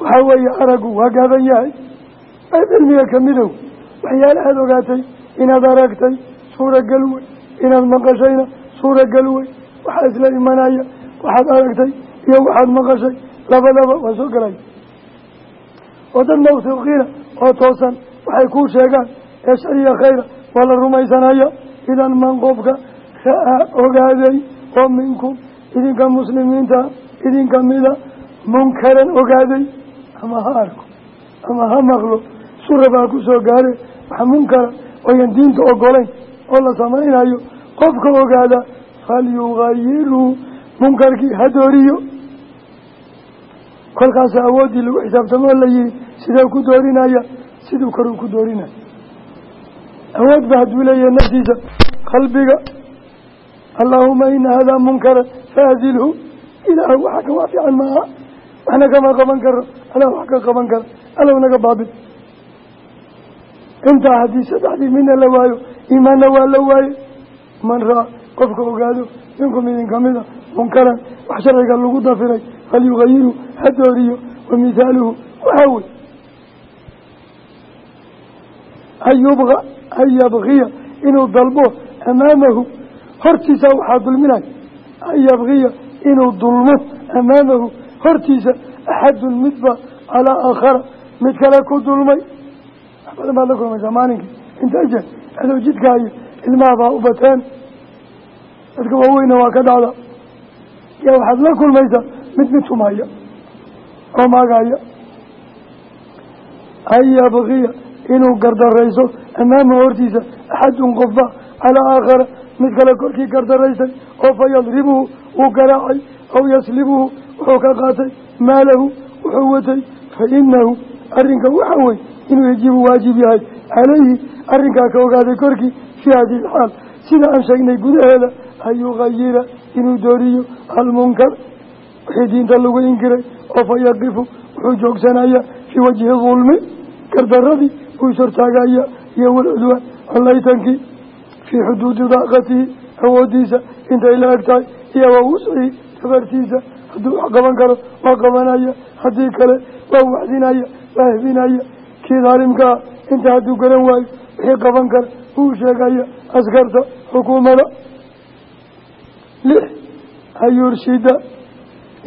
Waxaa weeye araggu waa gaaban yahay. Ay cilmiga kamidow waxyaala aada ogaatay inaad aragtay suuragal wey inaad maqashayna suuragal wey waxaa isla imanaya waxaad aragtay iyo waxaad maqashay. Labadaba waa soo gelaya oo dad mawsuuqiina oo toosan waxay kuu sheegaan ee shariya khayra waa la rumaysanaya idan man qofka ogaaday oo minkum idinka muslimiinta idinka mida munkaran ogaaday ama ha arko ama ha maqlo surabaa ku soo gaare wax munkara ooyan diinta ogolayn oo la samaynayo qofka ogaada falyugayirhu munkarkii ha dooriyo. Kolkaasa awooddii lagu xisaabtamoo la yihi sidee ku doorinaya? Siduu koruu ku doorinaya. Awood ba hadduu qalbiga allaahuma ina hadaa munkara faazilhu ilaah waxa ka waa fiican maaha. Waxna kama qaban karo. Alah wax ka qaban kara allow naga baabin intaa haddii saddexdii midna la waayo iimaanna waa la waaye man raa qofka ogaado minkum idin kamida munkaran. Wax sharciga lagu dafiray falyugayiru ha dooriyo. Wa mithaaluhu waxaa inuu dalbo amaamahu hortiisa waxaa dulminay an yabkiya inuu dulmo amaamahu. Hortiisa axadun midba calaa aakhara mid kale ku dulmay. Wax badan baad la kulmaysaa maalinkii inta jeer adoo jidkaayo ilmahabaa u bateen. Dadka waaweyna waa ka dhacda. Yaa waxaad la kulmaysaa mid mid tumaya oo maagaya an yabkiya inuu gardarayso amaamahu hortiisa axadun qofba calaa aakhara mid kale korkii gardaraysay oo fa yadribuhu uu garaacay aw yaslibuhu wuxuu ka qaatay maalahu wuxuu watay fa inahu arrinka waxaa wey inuu yajibu waajib yahay. Calayhi arrinkaa ka ogaaday korkii fii hadihi alxaal. Sida aan sheegnay gudaheeda an yugayira inuu dooriyo almunkar. Wixii diinta lagu inkiray oo fa yaqifu wuxuu joogsanaya fii wajhi dulmi gardaradii uu ishortaagaya iyo walcudwaan collaytankii fii xuduudi daaqatihi awoodiisa intay la eg tahay iyo wa wuscihi tabartiisa hadduu wax qaban karo waa qabanaya haddii kale waa waxdinaya waa hebinaya kii daalimkaa inta hadduu garan waayo wixii qaban kara uu sheegaya askarta xukuumada. Lix ayurshida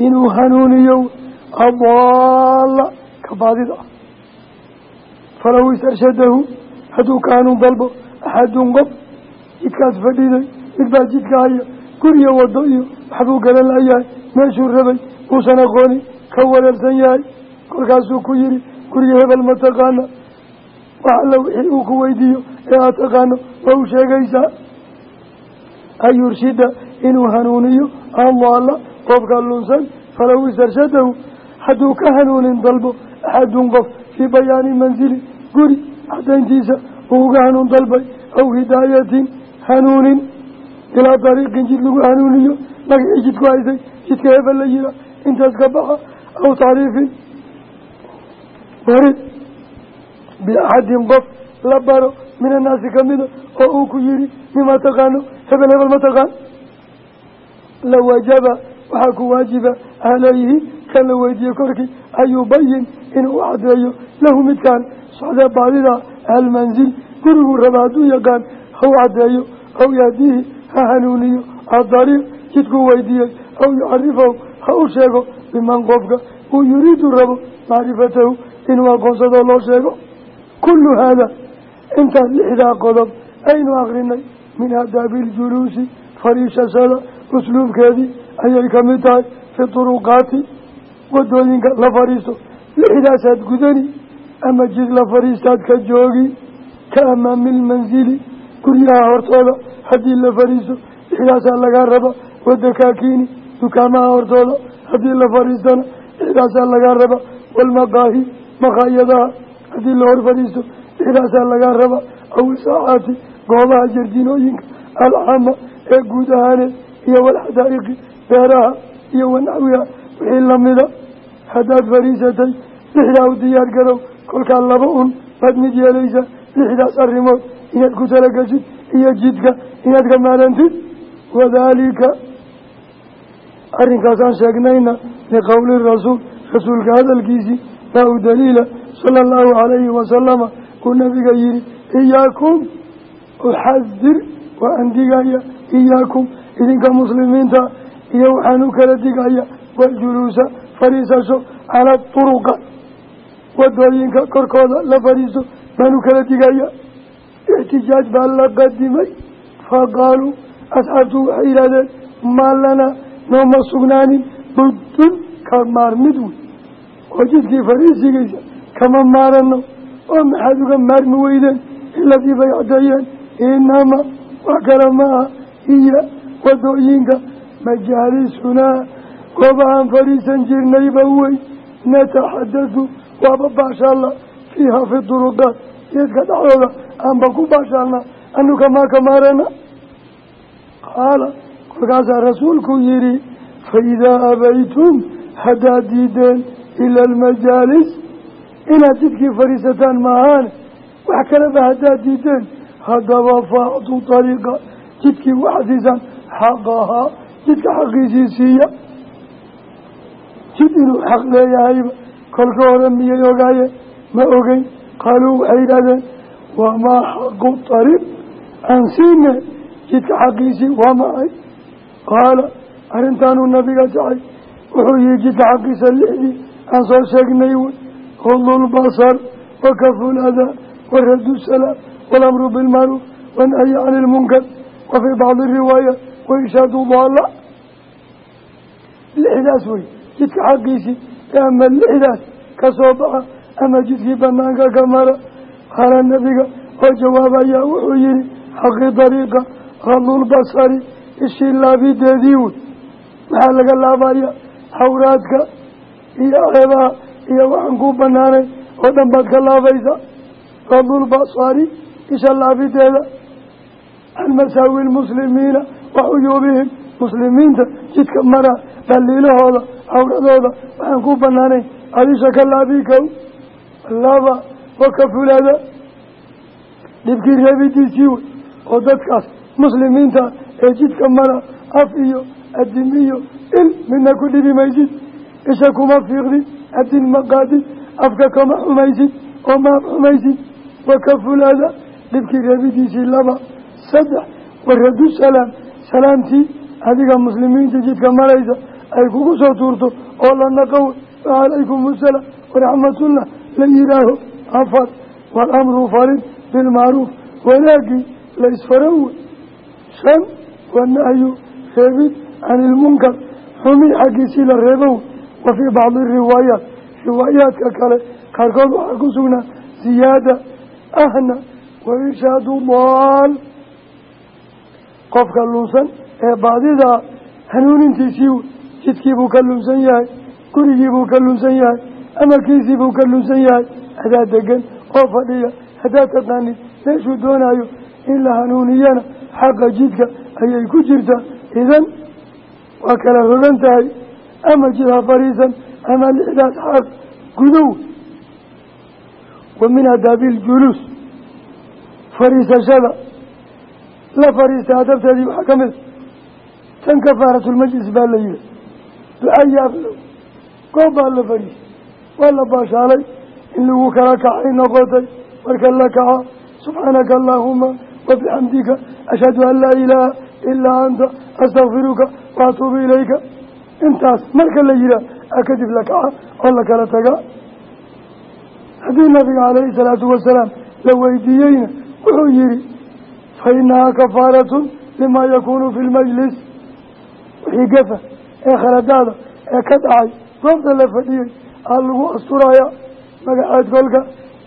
inuu hanuuniyo adaala ka baadida ah falow isarshadahu hadduu ka hanuun dalbo axadun qof jidkaas fadhiday mid baa jidka haya guriyo wado iyo waxbuu garan layahay meeshuu rabay uusan aqoonin ka wareersan yahay. Kolkaasuu ku yihi guriga hebel ma taqaana wax alla wixii uu ku weydiiyo ee aad taqaano waa u sheegaysaa? An yurshida inuu hanuuniyo allaala qofka lunsan falow istarshadahu hadduu ka hanuunin dalbo axadun qof fii bayaani manzili guri cadayntiisa uu uga hanuun dalbay aw hidaayatin hanuunin ilaa dariiqin jid lagu hanuuniyo magacii jidku haysay jidka hebel la yihaa intaas ka baxa aw tacriifin barid biaxadin qof la baro min annaasi kamida oo uu ku yihi mima taqaano hebel hebel ma taqaan. La wajaba waxaa ku waajiba calayhi kan la weydiiyey korkii an yubayin inuu u cadeeyo lahu midkaan socdee baadida almanzil guriguu raba hadduu yaqaan ha u cadeeyo aw yahdiihi ha hanuuniyo adariiq jidkuu weydiiyey aw yucarifahu ha u sheego biman qofka uu yuriidu rabo macrifatahu inuu aqoonsadoo loo sheego. Kullu haada intaas lixdaa qodob aynu akrinay min aadaabi iljuluusi fariishashada usluubkeedii ayay ka mid tahay fi turuqaati waddooyinka la fadhiisto lixdaasaad gudani ama jid la fadhiistaad ka joogi ka amaami ilmanzili guryaha hortooda haddii la fadhiisto lixdaasaa lagaa raba wadakaakiini dukaamaha hortooda haddii la fadhiistana lixdaasaa lagaa raba walmaqaahi makhaayadaha haddii la hor fadhiisto lixdaasaa lagaa raba aw isaacaati goobaha jardiinooyinka alcaama ee guud ahaaneed iyo walxadaa'iqi beeraha iyo wanaxwiha wixii lamida haddaad fadhiisatay lixdaa u diyaar garow kolkaa laba un baad mid yeelaysa lixdaas arrimood inaad ku talageshid iyo jidka inaad ka maarantid wadaalika arrinkaasaan sheegnayna liqowli rasuul rasuulka hadalkiisii baa u daliila sala allahu calayhi wasalama uu nabiga yihi iyaakum uxadir waa an digaya iyaakum idinka muslimiinta iyo waxaan u kala digaya waljuluusa fadhiisasho calaa turuqa. Wadooyinka korkooda la fadhiiso baan u digaya ixtijaaj baa la qadimay faqaaluu asxaabtu waxay yidhahdeen maa lanaa nooma sugnaanin buddun ka maarmid wey oo jidkii fariisigiisa kama maarano oo maxaad uga maarmi weydeen iladii bay caddeeyeen inama wax kale ma aha iyo waddooyinka majaalisunaa goobahaan fadhiisan jirnayba wey nataxadadu waaba baashaalla fiiha fi geedka dhexdooda aanba ku baashaalnaa anuka maa ka maarana qaala kolkaasaa rasuulku yihi faidaa abaytum haddaad diideen ila almajaalis inaad jidkii fadhiisataan maahaane wax kaleba haddaad diideen haddaba faacdu ariiqa jidkii waxaad siisaan xaqahaa jidka xaqiisii siiya. Jid inuu xaq leeyahayba kolka hore miyay ogaayeen? Ma ogeyn qaaluu waxay yidhahdeen wamaa xaqu ariiq aan siine jidka xaqiisii waa maxay qaala arrintaanuu nabiga jacay wuxuu yihi jidka xaqiisa lixdii aan soo sheegnay wey hudulbasar wakaful adaa waradu salaam walamru bilmacruuf wanahyi cani ilmunkar wa fii bacdi riwaaya waishaadu ama jidkii banaanka ka mara. Qaala nabiga oo jawaabayaa wuxuu yihi xaqi dariiqa hadulbasari ishii laabideedii wey maxaa laga laabaya hawraadka iyo ceebaha iyo waxaan kuu banaanay oo dhan baad ka laabaysa hadulbasari isha laabideeda. Can masaawi lmuslimiina wa cuyuubihim muslimiinta jidka mara dhaliilahooda cawradooda waxaan kuu banaanayn adisha ka laabi laba wakafulada dhibkii reebidiisii wey oo dadkaas muslimiinta ee jidka mara af iyo adim iyo il midna ku dhibi maysid isha kuma fiiqdid adin ma qaadid afka kama xumaysid oo maab xumaysid. Wakafulaada dhibkii reebidiisii laba saddex waradu salaam salaamtii adiga muslimiinta jidka maraysa ay kugu soo tuurto oo la naqowe wacalaykum asalaam waraxmatullah la yihaaho afar waalamru farid bilmacruuf wanaagii la isfarawe shan wanahyu reebid can ilmunkar xumi xaggiisii la reebow wa fii bacdi riwaayaat riwaayaadka kale qaarkood waxaa ku sugnaa ziyaada ahna wa irshaadu daal qofka lunsan ee baadidaa hanuunintiisii wey jidkiibuu ka lunsan yahay gurigiibuu ka lunsan yahay amarkiisiibuu ka lunsan yahay. Adaa degan oo fadhiya haddaad taqaanid meeshuu doonaayo in la hanuuniyana xaqa jidka ayay ku jirtaa idan waa kala rogan tahay. Ama jid ha fadhiisan ama lixdaas xaq gudow. Wa min adaabi iljuluus fadhiisashada. La fadhiista adabteedii waxaa ka mid. Tan kafaaratulmajlis baa la yihi duca goob baa la fadhiisay waa la baashaalay in lagu kala kacay noqotay marka la kaca subxaanaka allaahuma wabixamdika ashhadu an laa ilaaha ilaa anta astakfiruka waatuubu ilayka. Intaas marka la yihaah kadib la kaca oo la kala tagaa. Haddii nabiga calayhi salaatu wasalaam la weydiiyeyna wuxuu yihi fa inahaa kafaaratun limaa yakuunu fi lmajlis wixii gafa ee khaladaada ee ka dhacay goobta la fadhiyey aa lagu asturayaa magaceed kolka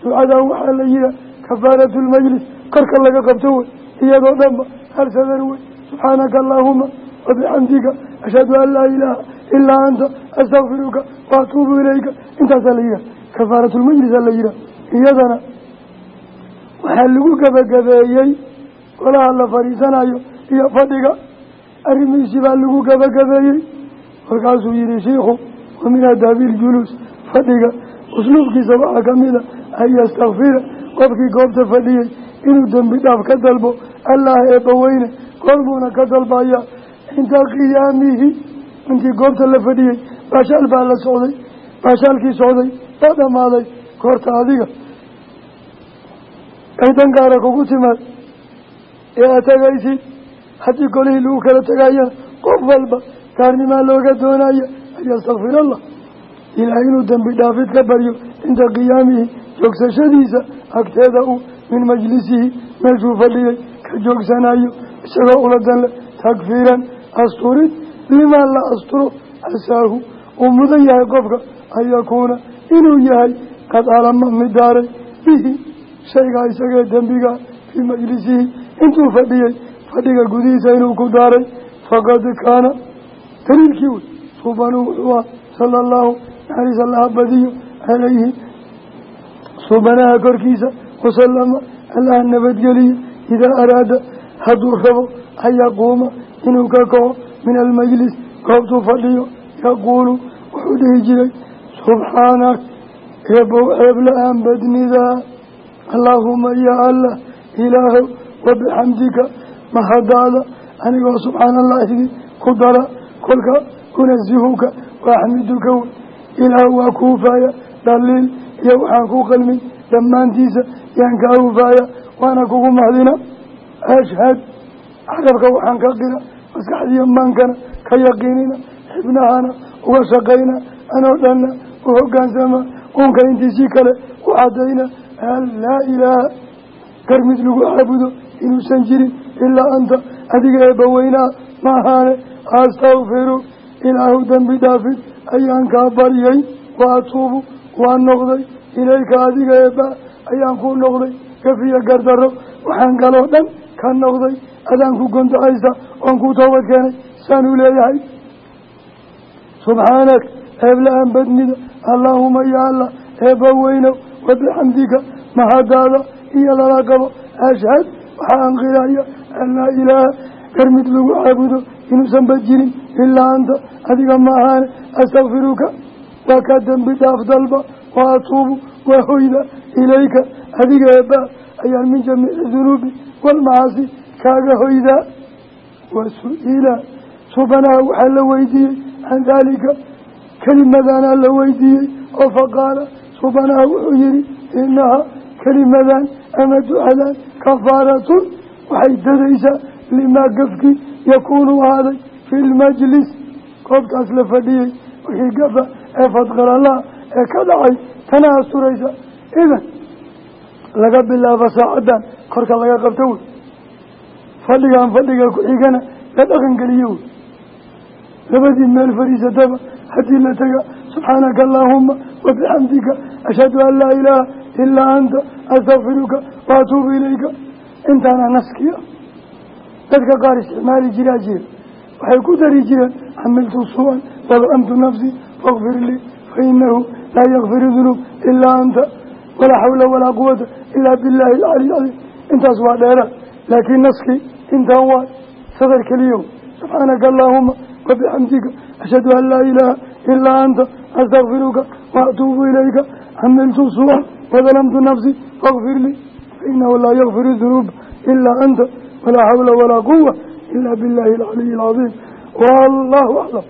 ducadan waxaa la yihaa kafaaratu lmajlis korka laga qabto wey iyadoo dhanba hal sadar wey subxaanaka allaahuma wabixamdika ashhadu an laa ilaaha ilaa anta astakfiruka waatuubu ilayka. Intaasaa la yihaha kafaaratulmajlisa la yihaha iyadana waxaa lagu gebagabeeyey golaha la fadhiisanayo iyo fadhiga. Arrimihiisi baa lagu gebagabeeyey markaasuu yihi shiikhu wa min adaabi iljuluus fadhiga usluubkiisa waxaa ka mid a an yastakfira qofkii goobta fadhiyey inuu dembi dhaaf ka dalbo allah eebbaweyne goormuuna ka dalbaya cinda qiyaamihi intii goobta la fadhiyey baashaal baa la socday baashaalkii socday baa dhamaaday goorta adiga ay dangaara kugu timaad ee aad tegaysid haddii golihii lagu kala tegayana qof walba gaarnimaa looga doonaya an yastakfir allah ilaahay inuu dembi dhaafid ka baryo cinda qiyaamihi joogsashadiisa agteeda uu min majlisihi meeshuu fadhiyey ka joogsanayo isagoo uladanle takfiiran asturid limaa la asturo casaahu uu mudan yahay qofka an yakuuna inuu yahay qad alama midaaray bihi shaygaa isagee dembigaa fii majlisihi intuu fadhiyey fadhiga gudihiisa inuu ku daaray faqad kaana daliilkii subanuu wuxuu ah sala allahu naxariis allaha badiyo calayhi subanaha korkiisa wasalama allaha nabadgeliya idaa araada hadduu rabo an yaquuma inuu ka kaco min almajlis goobtuu fadhiyo yaquulu wuxuu dhihi jiray subxaanak eebow ceeb la'aan badnidaa allaahuma yaa allah ilaahow wabixamdika mahadaada anigoo subxaana allaahigi ku dara kolka unasihuka waaxmiduka ilaah waa ku hufaaya dhaliil iyo waxaan ku qalmin dhammaantiisa yaan kaa hufaaya waana kugu mahdina ashhad carabka waxaan ka qira maskaxdiiyo maankana ka yaqiinina xibnahana uga shaqayna anoo dhanna u hogaansama unka intiisii kale u cadayna an laa ilaaha gar mid lagu caabudo inuusan jirin ilaa anta adiga eebbaweynaa ma ahaane astakfiru ilaahu dembi dhaafid ayaan kaa baryay wa atuubu waa noqday. Ilayka adiga eebba ayaan ku noqday. Gafiya gardarro waxaan galoo dhan ka noqday. Adaan ku gondahaysa oon ku toobad keenay. Saanuu leeyahay. Subxaanak eebla-aan badnida allaahuma ya allah eebba weynow wabixamdika mahadaada iyo lala qabo ashhad waxaa anqiraya an laa ilaaha gar mid lagu caabudo inuusan ba jirin ilaa anta adiga ma ahaane astakfiruka waa kaa dembi dhaaf dalba wa atuubu waa hoyda ilayka. Adiga eebba ayaan min jamiici dunuubi walmacaasi kaaga hoydaa wa su'ila subanaha waxaa la weydiiyey can daalika kelimadana la weydiiyey. Oo faqaala subanaha wuxuu yihi inahaa kelimadan ama ducadan kafaaratun waxay dadaysaa limaa gafkii yakuunu ahaaday fi lmajlis goobtaas la fadhiyey wixii gafa ee fadqalalaha ee ka dhacay tana asturaysa idan laga bilaabo saacaddan korka laga qabto wey fadhigan fadhiga ku-xigana la dhaqan geliyo wey labadii meel fadhiisataba haddii la tega subxaanaka allaahuma wabixamdika ashhadu an laa ilaaha ilaa anta astakfiruka waatuubu ilayka intaana dadka qaar isticmaali jiraa jira waxay ku dari jireen camiltu su'an wadcamtu nafsii fakfir lii fainahu laa yakfiru dunuub ilaa anta walaa xawla walaa quwata ilaa billahi alcali cadiim intaas waa dheera laakiin naskii intaan waa sadar keliyo subxaanaka allaahuma wabixamdika ashhadu an laa ilaaha ilaa anta astakfiruka waatuubu ilayka. Camiltu su'an wadalamtu nafsii fakfir lii fainahu laa yakfiru dunuuba ilaa anta walaa xawla walaa quwa ila billahi alcaliyi alcadiim wallahu aclam